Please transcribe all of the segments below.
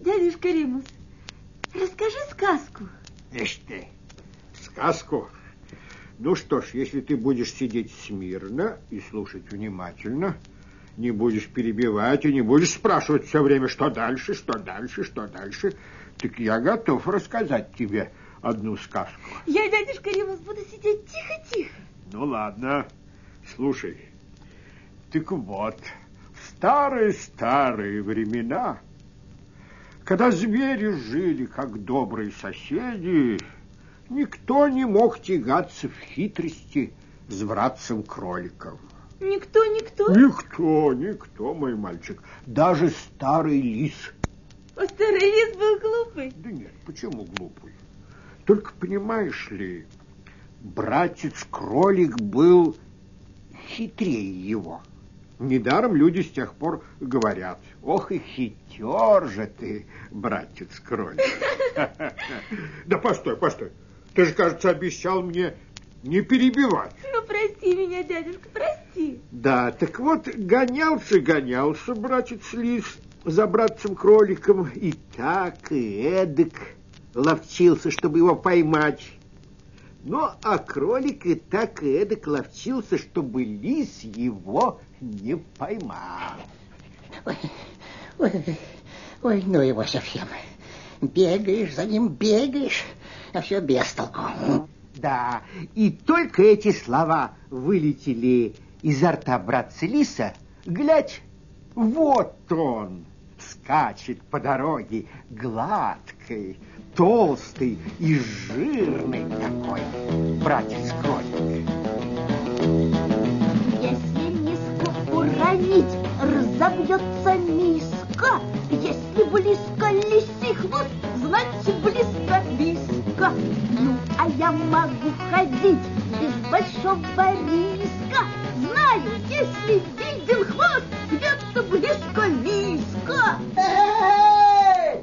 Дядюшка Римус, расскажи сказку. Ишь ты, сказку? Ну что ж, если ты будешь сидеть смирно и слушать внимательно, не будешь перебивать и не будешь спрашивать все время, что дальше, что дальше, что дальше, так я готов рассказать тебе одну сказку. Я, дядюшка Римус, буду сидеть тихо-тихо. Ну ладно, слушай. Так вот, в старые-старые времена, когда звери жили как добрые соседи, Никто не мог тягаться в хитрости с братцем-кроликом. Никто, никто? Никто, никто, мой мальчик. Даже старый лис. А старый лис был глупый? Да нет, почему глупый? Только понимаешь ли, братец-кролик был хитрее его. Недаром люди с тех пор говорят, ох и хитер же ты, братец-кролик. Да постой, постой. Ты же, кажется, обещал мне не перебивать. Ну, прости меня, дядюшка, прости. Да, так вот, гонялся, гонялся, братец Лис, за братцем-кроликом, и так, и эдак ловчился, чтобы его поймать. Ну, а кролик и так, и эдак ловчился, чтобы лис его не поймал. Ой, ой, ой, ну его совсем. Бегаешь за ним, бегаешь, а все без толку. Да, и только эти слова вылетели изо рта братца Лиса, глядь, вот он скачет по дороге, гладкой, толстый и жирный такой, братец кролик. Разобьется миска. Если близко лисий хвост, значит близко миска. Ну, а я могу ходить без большого риска. Знаю, если виден хвост, где-то близко миска. Эй!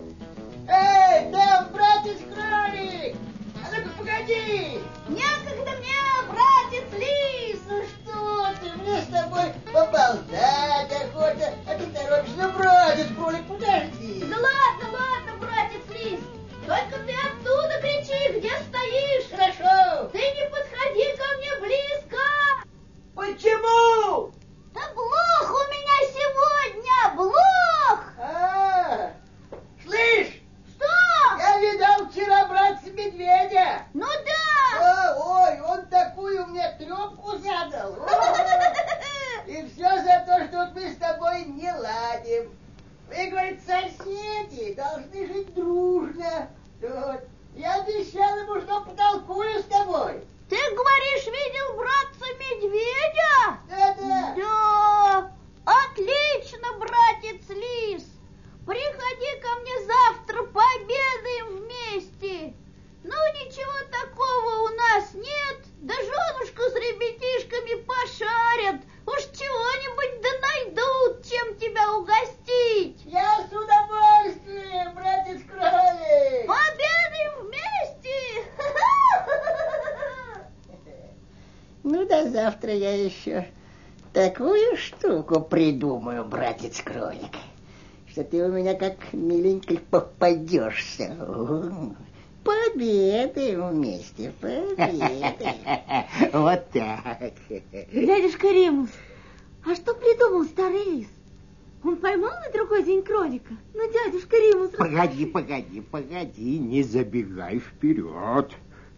Эй, там, братец кролик! А ну-ка, погоди! Некогда мне, братец лис. Ну что ты, мне с тобой поболтать охота, а ты торопишься, ну, братец кролик, подожди. Да ладно, ладно, братец лис. Только ты оттуда кричи, где стоишь. Хорошо. Ты не подходи ко мне близко. Почему? Да блох у меня сегодня, блох. А, слышь, Что? я видал вчера братца медведя. Ну да. О, ой, он такую мне трепку задал. О, И все за то, что вот мы с тобой не ладим. Вы, говорит, соседи должны жить дружно. Вот. Я обещал ему, что потолкую с тобой. Ты говоришь, видел братца медведя? Да-да. Да. Отлично, братец лис. Приходи ко мне завтра, пообедаем вместе. Ну, ничего такого у нас нет. Да женушка с ребятишками пошарят. Уж чего-нибудь да найдут, чем тебя угостить. Я с удовольствием, братец кролик. Пообедаем вместе. Ну, до завтра я еще такую штуку придумаю, братец кролик, что ты у меня как миленький попадешься. О, Пообедаем вместе, пообедаем. Вот так. Дядюшка Римус, а что придумал старый лис? Он поймал на другой день кролика? Ну, дядюшка Римус... Погоди, погоди, погоди, не забегай вперед.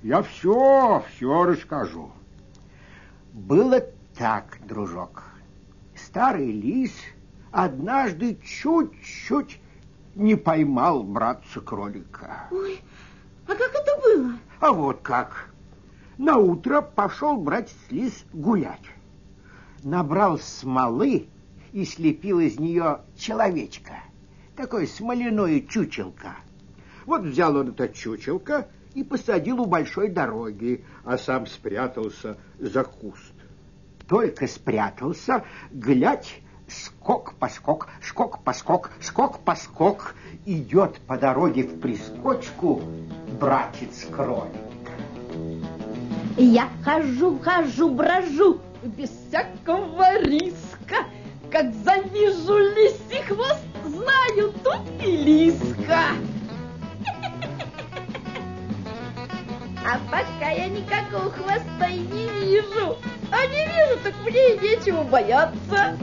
Я все, все расскажу. Было так, дружок. Старый лис однажды чуть-чуть не поймал братца кролика. Ой, а как это было? А вот как. На утро пошел братец лис гулять. Набрал смолы и слепил из нее человечка. Такое смоляное чучелко. Вот взял он это чучелко и посадил у большой дороги, а сам спрятался за куст. Только спрятался, глядь, скок-поскок, скок-поскок, скок-поскок, идет по дороге в прискочку братец кролик. Я хожу, хожу, брожу, без всякого риска. Как завижу лисий хвост, знаю, тут и Лиска. А пока я никакого хвоста не вижу. А не вижу, так мне и нечего бояться.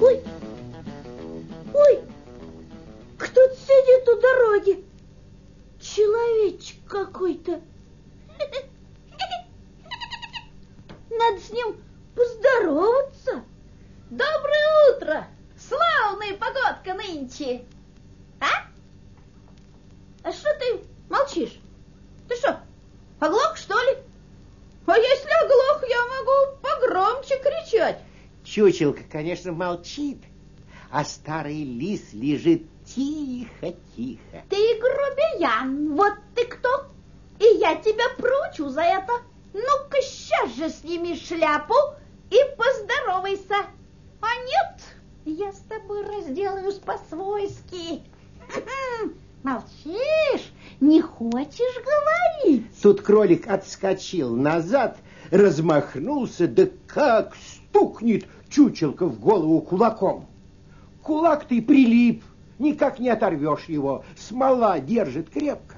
Ой, ой, кто-то сидит у дороги. Человечек какой-то. Надо с ним поздороваться. Доброе утро! Славная погодка нынче. А что ты молчишь? Ты что, оглох, что ли? А если оглох, я могу погромче кричать. Чучелка, конечно, молчит, а старый лис лежит тихо-тихо. Ты грубиян, вот ты кто? И я тебя пручу за это. Ну-ка, сейчас же сними шляпу и поздоровайся. А нет, я с тобой разделаюсь по-свойски. Молчишь? Не хочешь говорить? Тут кролик отскочил назад, размахнулся, да как стукнет чучелка в голову кулаком. Кулак ты прилип, никак не оторвешь его, смола держит крепко.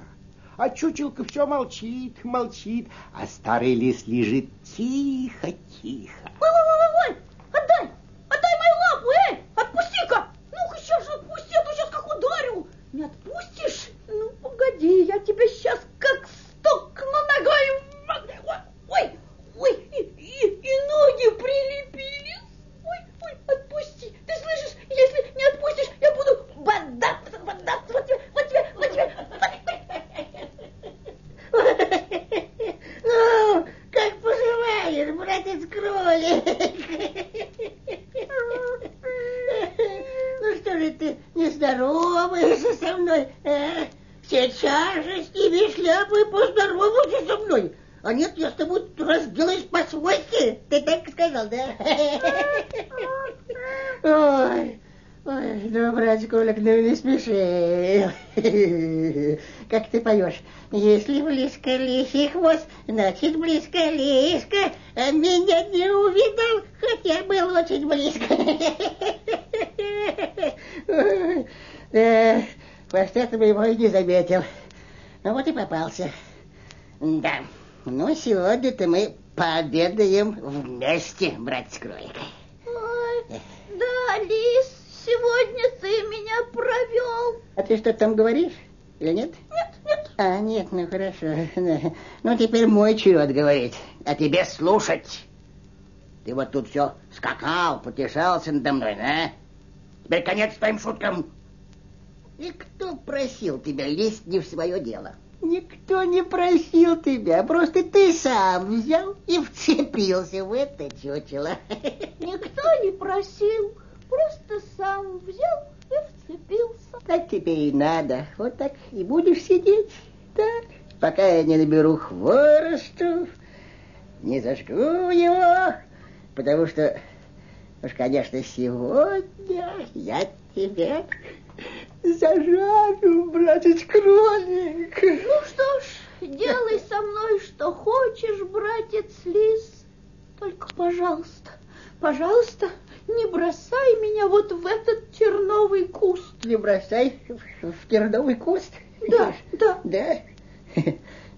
А чучелка все молчит, молчит, а старый лис лежит тихо-тихо. Ой-ой-ой, отдай, отдай мою лапу, эй, отпусти-ка. Ну-ка, сейчас же отпусти, а то сейчас как ударю. Не отпустишь? Ну, погоди, я тебя сейчас как стукну ногой. Ой, ой, ой, и, и, и ноги прилепились. Ой, ой, отпусти. Ты слышишь, если не отпустишь, я буду бодаться, бодаться. Вот тебе, вот тебе, вот тебе. Ну, как поживаешь, братец кролик? Ну что же ты не здороваешься со мной? а? Сейчас же сними шляпу и поздоровайся со мной. А нет, я с тобой разделаюсь по-свойски. Ты так сказал, да? Ой, ой, ну, братик кролик, ну не смеши. Как ты поешь? Если близко лисий хвост, значит близко лиска. А меня не увидел, хотя был очень близко. Ой, э, Хвоста ты его и не заметил. Ну вот и попался. Да, ну сегодня-то мы пообедаем вместе, братец кролик. Ой, да, Лис, сегодня ты меня провел. А ты что там говоришь? Или нет? Нет, нет. А, нет, ну хорошо. Ну, теперь мой черед говорить, а тебе слушать. Ты вот тут все скакал, потешался надо мной, да? Теперь конец твоим шуткам. И кто просил тебя лезть не в свое дело? Никто не просил тебя, просто ты сам взял и вцепился в это чучело. Никто не просил, просто сам взял и вцепился. Так тебе и надо. Вот так и будешь сидеть. Так, пока я не наберу хворосту, не зажгу его, потому что, уж, конечно, сегодня я тебя зажарю, братец кролик. Ну что ж, делай со мной что хочешь, братец Лис. Только, пожалуйста, пожалуйста, не бросай меня вот в этот терновый куст. Не бросай в, терновый куст. Да, да. Да?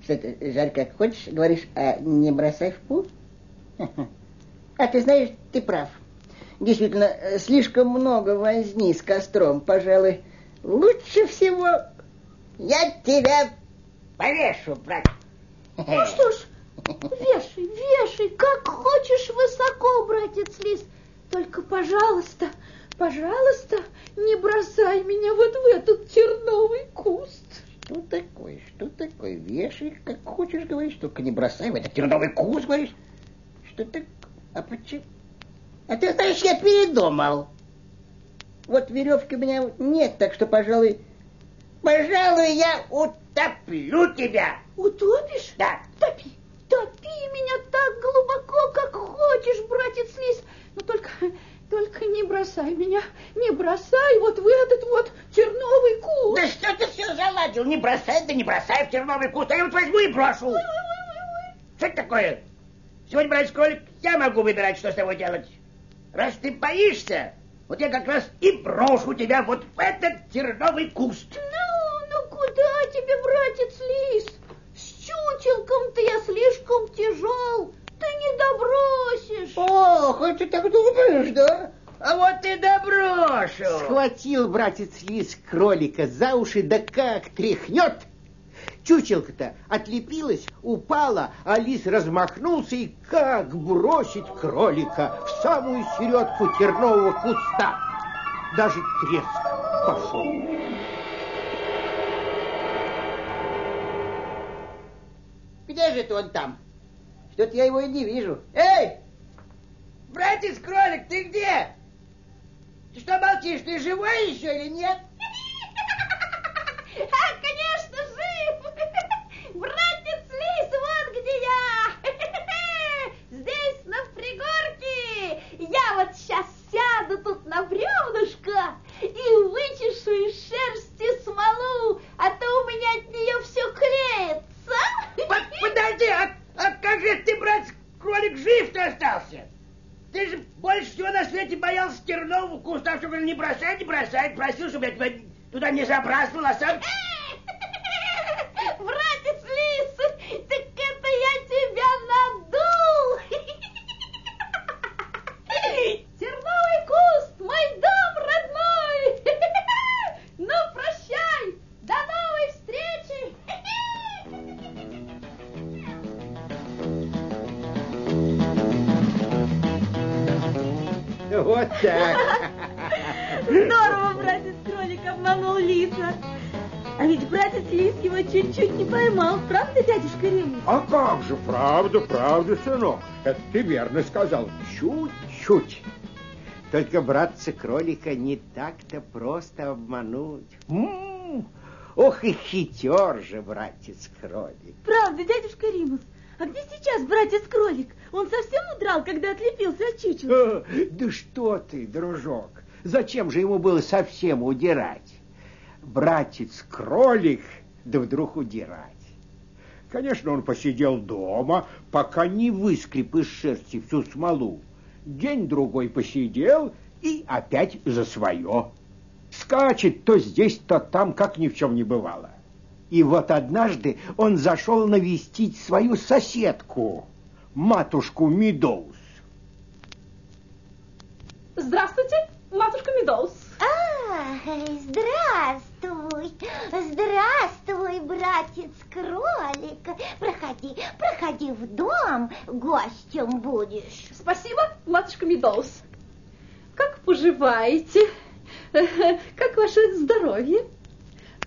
Что ты, жаль, как хочешь, говоришь, а не бросай в пуст? А ты знаешь, ты прав. Действительно, э, слишком много возни с костром. Пожалуй, лучше всего я тебя повешу, брат. Ну что ж, вешай, вешай, как хочешь высоко, братец Лис. Только, пожалуйста, пожалуйста, не бросай меня вот в этот терновый куст. Что такое? Что такое? Вешай, как хочешь, говоришь, только не бросай в этот терновый куст, говоришь. Что так? А почему? А ты знаешь, я передумал. Вот веревки у меня нет, так что, пожалуй, пожалуй, я утоплю тебя. Утопишь? Да. Топи, топи меня так глубоко, как хочешь, братец Лис. Но только, только не бросай меня, не бросай вот в этот вот терновый куст. Да что ты все заладил? Не бросай, да не бросай в терновый куст, а я вот возьму и брошу. Ой, ой, ой, ой. Что это такое? Сегодня, братец Кролик, я могу выбирать, что с тобой делать. Раз ты боишься, Вот я как раз и брошу тебя вот в этот терновый куст. Ну, ну куда тебе, братец Лис? С чучелком-то я слишком тяжел. Ты не добросишь. О, хоть ты так думаешь, да? А вот и доброшу. Схватил братец лис кролика за уши, да как тряхнет. Чучелка-то отлепилась, упала, а лис размахнулся и как бросить кролика в самую середку тернового куста. Даже треск пошел. Где же это он там? Что-то я его и не вижу. Эй! Братец кролик, ты где? Ты что молчишь? Ты живой еще или нет? А, конечно! Братец Лис, вот где я! Здесь, на пригорке! Я вот сейчас сяду тут на бревнышко и вычешу из шерсти смолу, а то у меня от нее все клеится. Под- подожди, а, а как же ты, братец кролик, жив-то остался? Ты же больше всего на свете боялся тернового куста, что говорил, не бросай, не бросай, просил, чтобы я тебя туда не забрасывал, а сам... Братец же, правда, правда, сынок. Это ты верно сказал. Чуть-чуть. Только братца кролика не так-то просто обмануть. М, Ох и хитер же братец кролик. Правда, дядюшка Римус. А где сейчас братец кролик? Он совсем удрал, когда отлепился от чучела? Э, Да что ты, дружок, зачем же ему было совсем удирать? Братец кролик, да вдруг удирать. Конечно, он посидел дома, пока не выскреб из шерсти всю смолу. День-другой посидел и опять за свое. Скачет то здесь, то там, как ни в чем не бывало. И вот однажды он зашел навестить свою соседку, матушку Медоуз. Здравствуйте, матушка Медоуз. А, здравствуй, здравствуй, братец кролик. Проходи, проходи в дом, гостем будешь. Спасибо, матушка Медоуз. Как поживаете? Как ваше здоровье?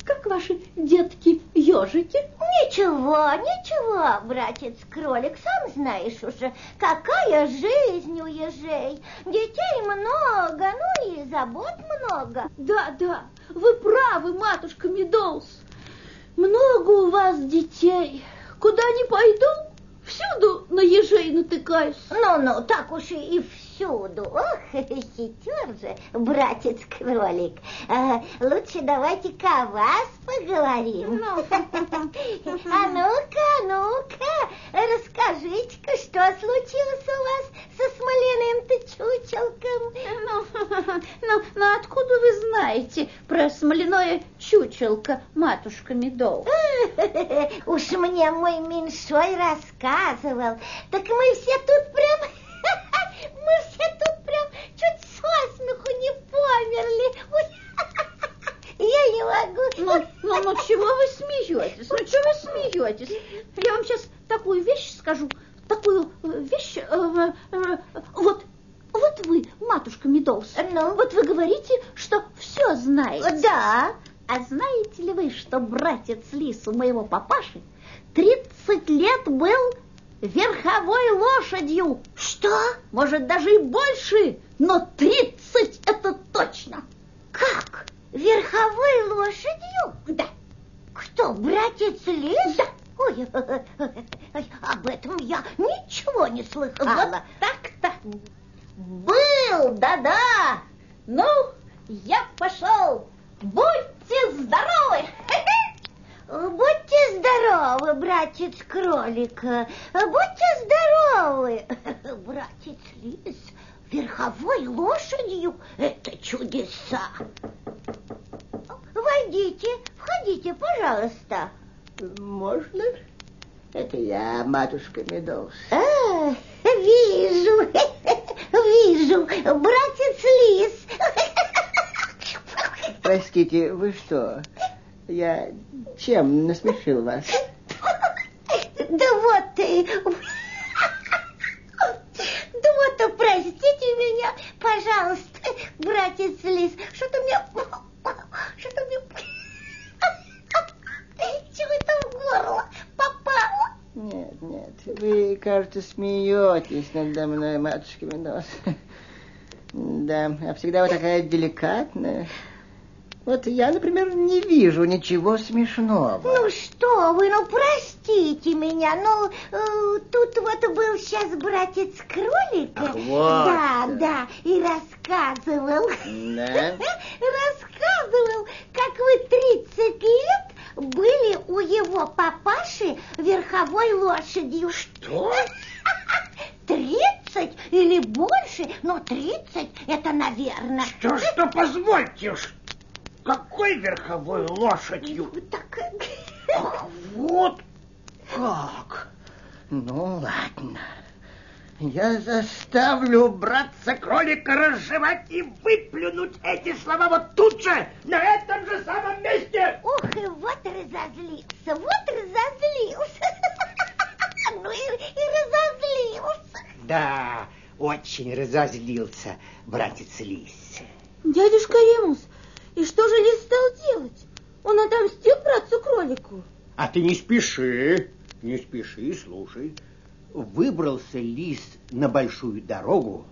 Как ваши детки-ежики? Ничего, ничего, братец кролик, сам знаешь уже, какая жизнь у ежей. Детей много, ну и забот много. Да, да, вы правы, матушка Медоуз. Много у вас детей. Куда ни пойду, всюду на ежей натыкаюсь. Ну-ну, так уж и всюду. Ох, хитер же, братец кролик. А, лучше давайте-ка о вас поговорим. А ну-ка, ну-ка, расскажите-ка, что случилось у вас со смоляным-то чучелком? Ну, ну, ну, откуда вы знаете про смоляное чучелко, матушка Медоуз? Уж мне мой меньшой рассказывал. Так мы все тут прям... Мы все тут прям чуть со смеху не померли. Я не могу. Ну, ну, ну, чего вы смеетесь? Ну, чего вы смеетесь? Я вам сейчас такую вещь скажу, такую э, вещь, э, э, вот, вот вы, матушка Медоуз, Ну? вот вы говорите, что все знаете. Да. А знаете ли вы, что братец Лис у моего папаши 30 лет был верховой лошадью? Что? Может, даже и больше, но 30 это точно. Как? Верховой лошадью? Да. Кто, братец Лис? Да. Ой, ой, об этом я ничего не слыхала. Вот так-то. Был, да-да. Ну, я пошел. Будьте здоровы. Будьте здоровы, братец кролик. Будьте здоровы, братец лис. верховой лошадью. Это чудеса. Войдите, входите, пожалуйста. Можно? Это я, матушка Медоуз. А, вижу, вижу, братец Лис. Простите, вы что? Я чем насмешил вас? Да вот ты. Да вот, простите меня, пожалуйста, братец Лис. Что-то мне... Что-то мне... Чего-то в горло попало. Нет, нет, вы, кажется, смеетесь надо мной, матушка Медоуз. Да, а всегда вы такая деликатная. Вот я, например, не вижу ничего смешного. Ну что вы, ну простите меня, ну э, тут вот был сейчас братец кролик. Ах, вот. Да, да, и рассказывал. Да? Рассказывал, как вы 30 лет были у его папаши верховой лошадью. Что? Тридцать или больше, но тридцать это, наверное. Что, что, позвольте уж. Какой верховой лошадью? Так, э, Ах, вот Как? Ну, ладно. Я заставлю братца кролика разжевать и выплюнуть эти слова вот тут же, на этом же самом месте. Ух, и вот разозлился, вот разозлился. Ну и, и разозлился. Да, очень разозлился братец Лис. Дядюшка Ремус, и что же Лис стал делать? Он отомстил братцу-кролику? А ты не спеши, не спеши, слушай. Выбрался лис на большую дорогу,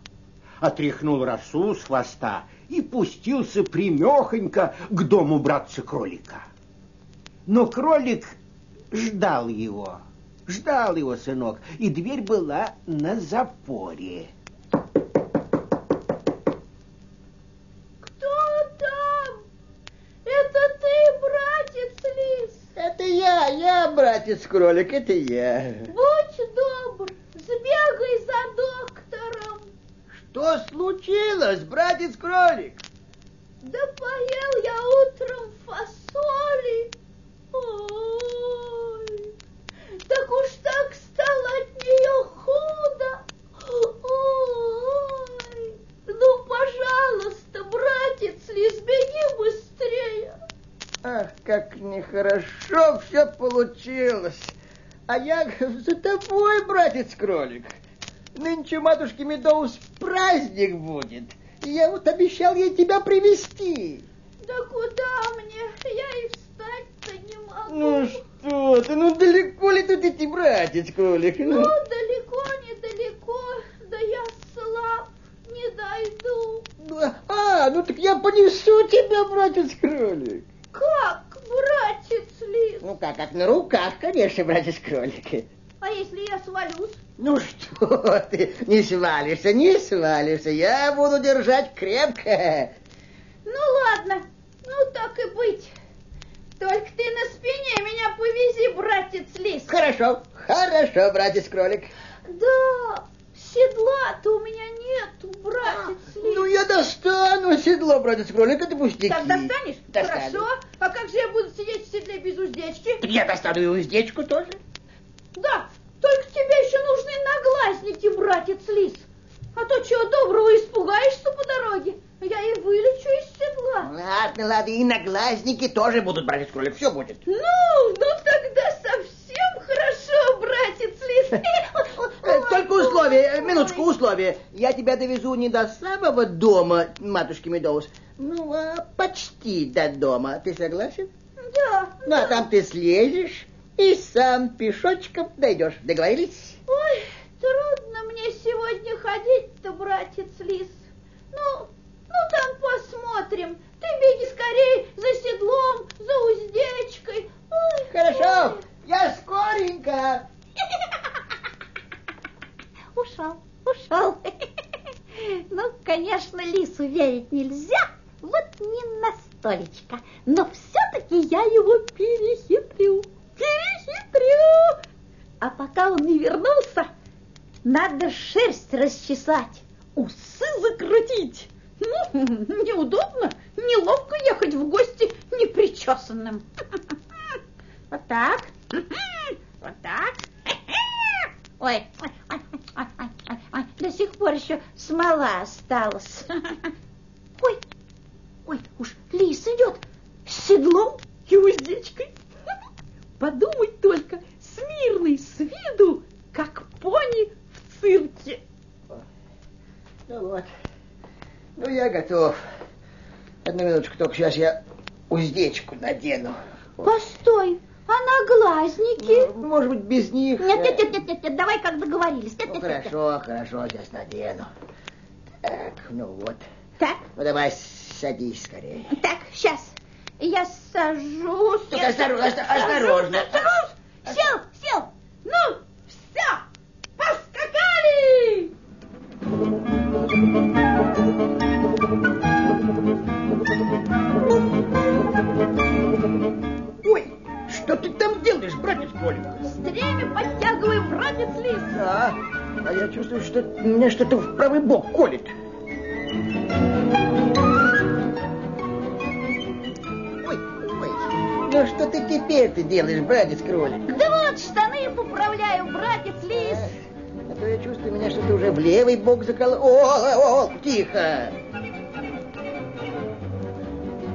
отряхнул росу с хвоста и пустился примехонько к дому братца-кролика. Но кролик ждал его, ждал его, сынок, и дверь была на запоре. Кто там? Это ты, братец Лис? Это я, я, братец-кролик, это я. Будь добр, сбегай за доктором. Что случилось, братец-кролик? Да поел я утром фасоли. Ой, так уж так стало от нее худо. Ой, ну, пожалуйста, братец Лис, беги быстрее. Ах, как нехорошо все получилось. А я за тобой, братец-кролик. Нынче у матушки Медоуз праздник будет. И я вот обещал ей тебя привести. Да куда мне? Я и встать-то не могу. Ну что ты, ну далеко ли тут идти, братец-кролик? Ну, Ну, далеко, недалеко, да я слаб, не дойду. а, ну так я понесу тебя, братец-кролик. Как? Ну как, как на руках, конечно, братец-кролик. А если я свалюсь? Ну что ты, не свалишься, не свалишься. Я буду держать крепко. Ну ладно, ну так и быть. Только ты на спине меня повези, братец Лис. Хорошо, хорошо, братец-кролик. Да, седла-то у меня нету, братец Лис. Ну, я достану седло, братец-кролик, это пустяки. Так достанешь? Достану. Хорошо. А как же я буду сидеть в седле без уздечки? Так я достану и уздечку тоже. Да, только тебе еще нужны наглазники, братец Лис. А то чего доброго испугаешься по дороге, я и вылечу из седла. Ладно, ладно, и наглазники тоже будут, братец-кролик, все будет. Ну, ну тогда совсем хорошо, братец Лис. Э, Только условие, э, минуточку, условие. Я тебя довезу не до самого дома, матушки Медоуз, ну, а почти до дома. Ты согласен? Да. Ну, а там ты слезешь и сам пешочком дойдешь. Договорились? Ой, трудно мне сегодня ходить-то, братец Лис. Ну, ну там посмотрим. Ты беги скорее за седлом, за уздечкой. Ой, Хорошо, ой. я скоренько. Ушел, ушел. Ну, конечно, лису верить нельзя, вот не настолечко. Но все-таки я его перехитрю, перехитрю. А пока он не вернулся, надо шерсть расчесать. усы закрутить. Ну, неудобно, неловко ехать в гости непричесанным. Вот так, вот так. Ой, до сих пор еще смола осталась. Ой, ой, уж лис идет с седлом и уздечкой. Подумать только, смирный с виду, как пони в цирке. Ну вот. Ну, я готов. Одну минуточку, только сейчас я уздечку надену. Постой, наглазники? Ну, может быть, без них? Нет, нет, нет, нет, нет, нет, давай как договорились. Нет, Ну, нет, нет, нет. хорошо, хорошо, сейчас надену. Так, ну вот. Так, Ну, давай, садись скорее. так, сейчас. Я сажусь. Я осторожно, сажусь, осторожно. сажусь. Что меня что-то в правый бок колет. Ой, ой, ну что ты теперь ты делаешь, братец кролик? Да вот штаны поправляю, братец Лис. А то я чувствую, меня что-то уже в левый бок заколо... О, о, о, тихо!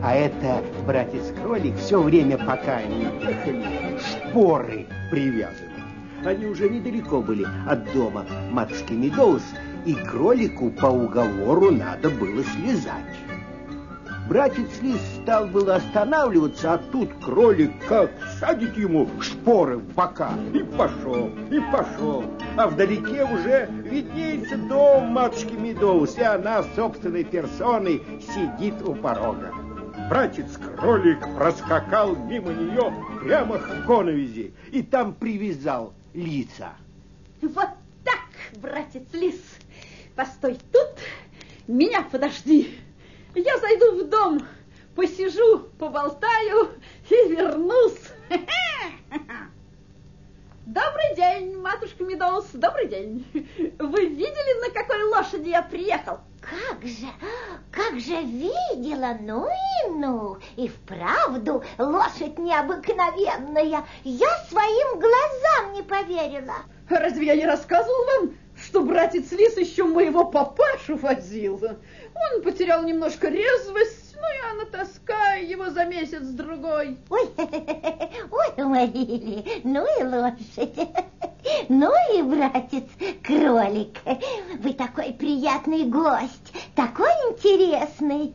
А это, братец-кролик, все время, пока они ехали, шпоры привязаны. Они уже недалеко были от дома матушки Медоуз, и кролику по уговору надо было слезать. Братец Лис стал было останавливаться, а тут кролик как садит ему шпоры в бока. И пошел, и пошел. А вдалеке уже виднеется дом матушки Медоуз, и она собственной персоной сидит у порога. Братец-кролик проскакал мимо нее прямо к коновизи и там привязал лица. Вот так, братец Лис. Постой тут, меня подожди. Я зайду в дом, посижу, поболтаю и вернусь. Добрый день, матушка Медоуз, добрый день. Вы видели, на какой лошади я приехал? Как же, как же видела, ну и ну, и вправду лошадь необыкновенная. Я своим глазам не поверила. Разве я не рассказывал вам, что братец Лис еще моего папашу возил? Он потерял немножко резвость, ну я натаскаю его за месяц-другой. Ой, ой, Марили, ну и лошадь, ну и братец кролик. Вы такой приятный гость, такой интересный.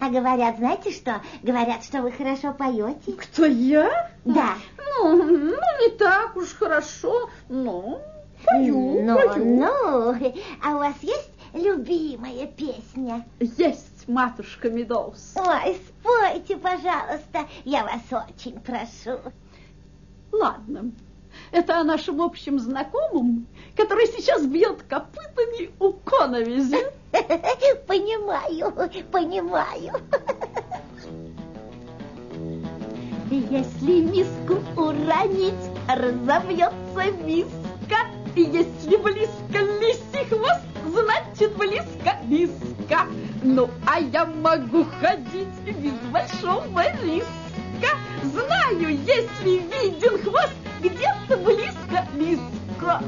А говорят, знаете что? Говорят, что вы хорошо поете. Кто я? Да. Ну, ну, не так уж хорошо, но пою, ну, пою. ну, а у вас есть любимая песня? Есть матушка Медоуз. Ой, спойте, пожалуйста, я вас очень прошу. Ладно, это о нашем общем знакомом, который сейчас бьет копытами у коновизи. Понимаю, понимаю. Если миску уронить, разобьется миска. Если близко лисий хвост, значит близко миска. Ну, а я могу ходить без большого риска. Знаю, если виден хвост, где-то близко миска.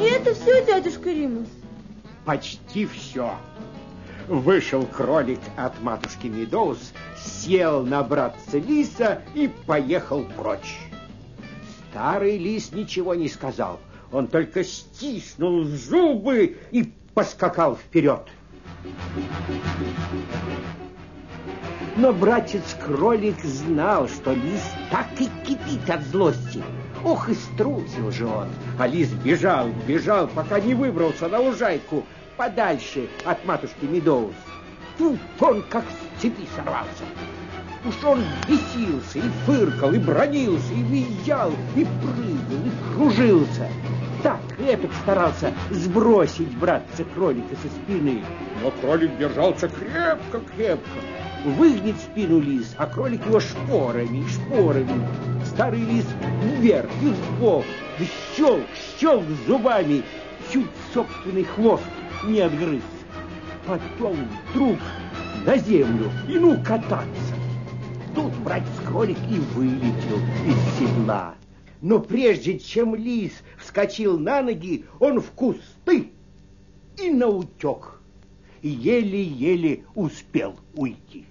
И это все, дядюшка Римус? Почти все. Вышел кролик от матушки Медоуз, сел на братца Лиса и поехал прочь. Старый лис ничего не сказал. Он только стиснул зубы и поскакал вперед. Но братец-кролик знал, что лис так и кипит от злости. Ох, и струсил же он. А лис бежал, бежал, пока не выбрался на лужайку подальше от матушки Медоуз. Тут он как с цепи сорвался. Уж он бесился и фыркал, и бронился, и визжал, и прыгал, и кружился. Так этот старался сбросить братца-кролика со спины. Но кролик держался крепко-крепко. Выгнет спину лис, а кролик его шпорами, шпорами. Старый лис вверх вбок, щелк, щелк зубами чуть собственный хвост не отгрыз. Потом вдруг на землю и ну кататься. Тут братец-кролик и вылетел из седла. Но прежде чем лис вскочил на ноги, он в кусты и наутек. Еле-еле успел уйти.